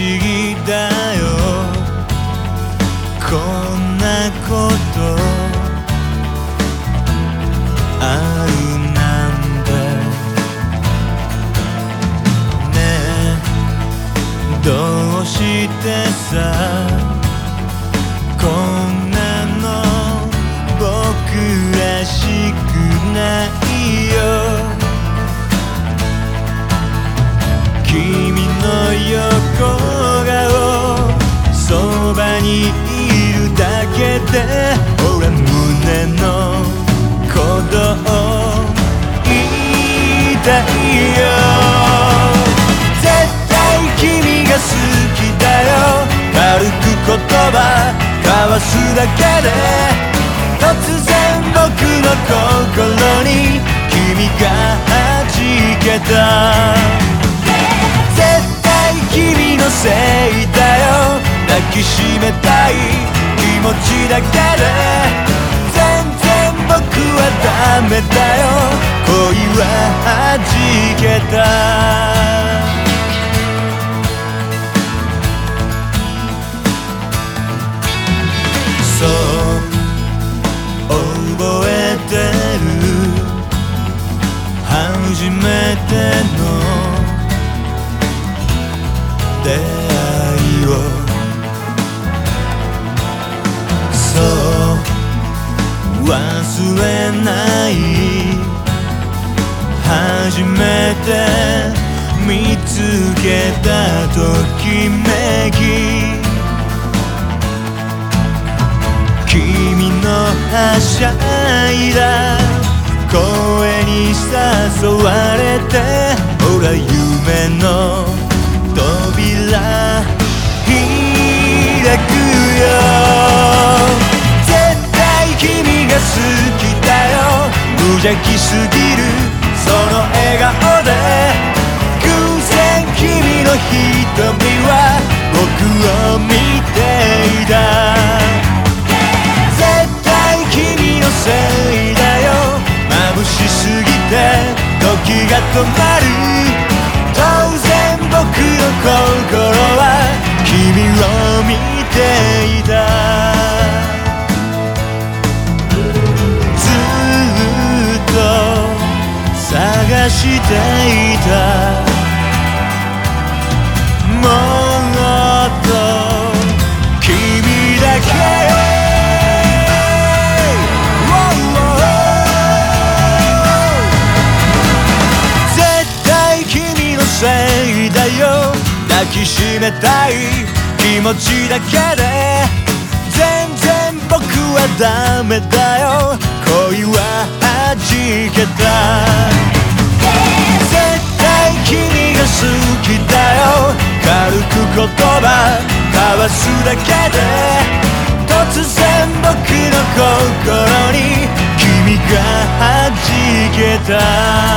議だよ。こんなこと。あるなんだね。えどうしてさ。そばにいるだけで俺胸の鼓動言いたいよ。絶対君が好きだよ。軽く言葉交わすだけで突然僕の心に君が弾けた。絶対君のせいだよ。抱きしめたい気持ちだけで全然僕はダメだよ恋は弾けたそう覚えてる初めての出忘れない初めて見つけたときめき。君のはしゃいだ声に誘われてほら夢の邪気すぎるその笑顔で偶然君の瞳は僕を見ていた。絶対君のせいだよ。眩しすぎて時が止まる。当然僕の心していた。もっと君だけ。絶対君のせいだよ。抱きしめたい気持ちだけで。全然僕はダメだよ。恋は弾けた。言葉交わすだけで突然僕の心に君が弾けた。